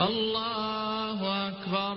الله أكبر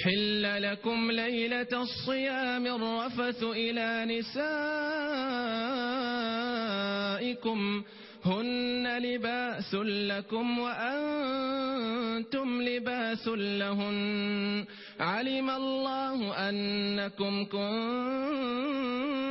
أحل لكم ليلة الصيام الرفث إلى نسائكم هن لباس لكم وأنتم لباس لهن علم الله أنكم كنتم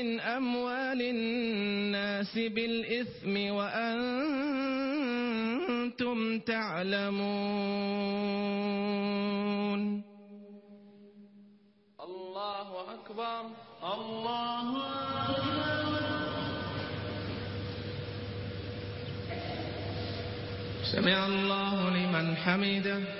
من أموال الناس بالإثم وأنتم تعلمون. الله أكبر. الله أكبر. سمع الله لمن حمده.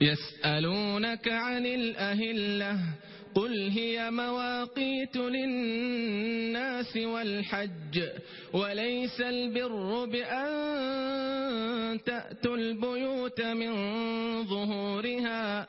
يسألونك عن الأهلة قل هي مواقيت للناس والحج وليس البر بأن تأتوا البيوت من ظهورها.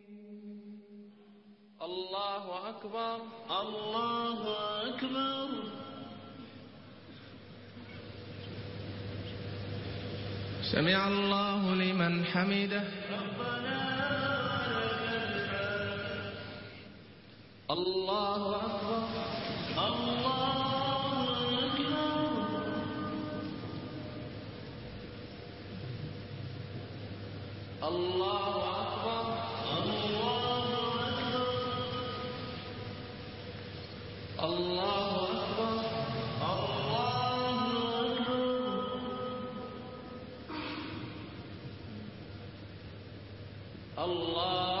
الله أكبر الله أكبر سمع الله لمن حمده ربنا لك الحمد الله أكبر الله أكبر الله أكبر اللہ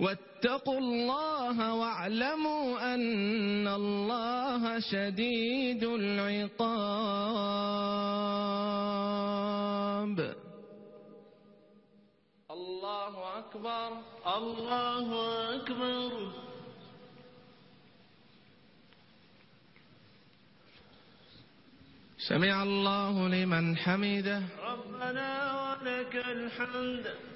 واتقوا الله واعلموا أن الله شديد العقاب. الله أكبر الله أكبر. سمع الله لمن حمده. ربنا ولك الحمد.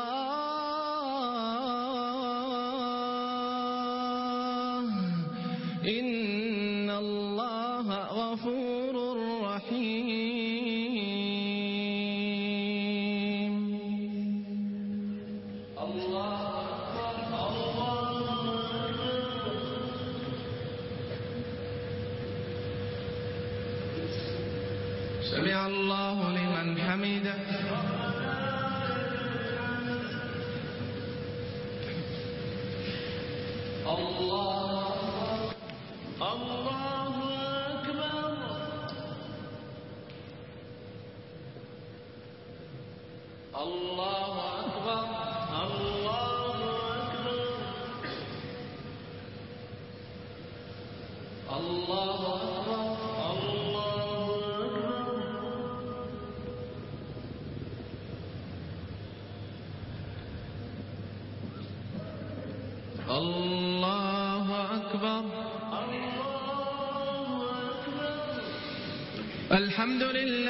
الحمد لله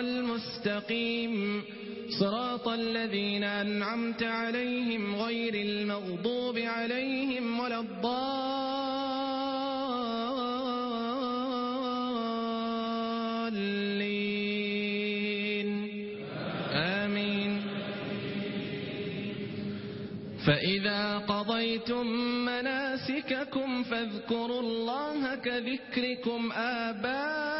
المستقيم. صراط الذين أنعمت عليهم غير المغضوب عليهم ولا الضالين. آمين. فإذا قضيتم مناسككم فاذكروا الله كذكركم آبائكم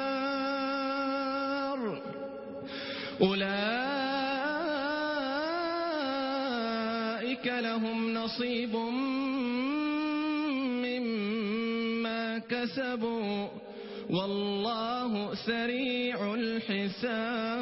أولئك لهم نصيب مما كسبوا والله سريع الحساب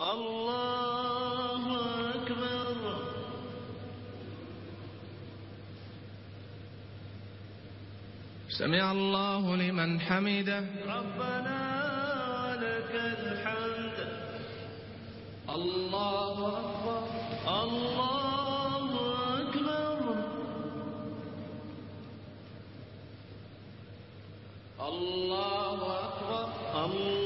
الله أكبر سمع الله لمن حمده. ربنا لك الحمد. الله أكبر. الله أكبر. الله أكبر. الله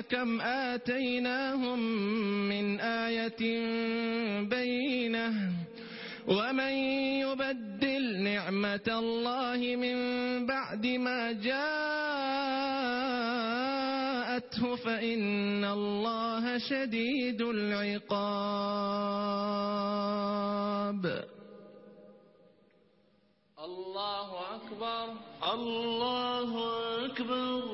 كم آتيناهم من آية بينة ومن يبدل نعمة الله من بعد ما جاءته فإن الله شديد العقاب. الله أكبر. الله أكبر.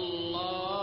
اللہ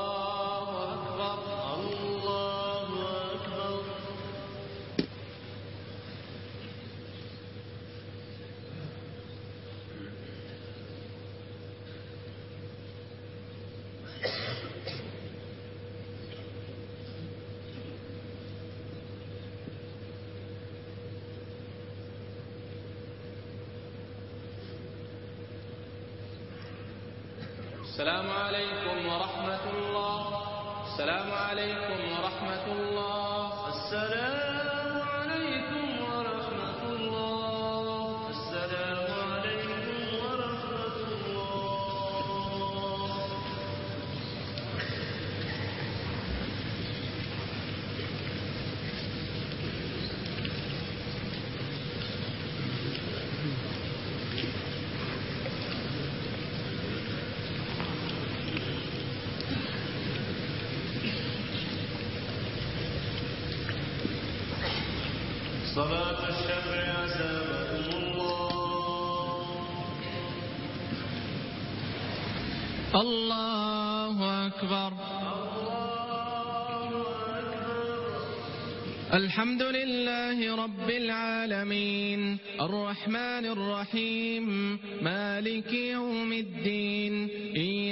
صلاة الشمع عزابكم الله. الله أكبر. الحمد لله رب العالمين. الرحمن الرحيم. مالك يوم الدين.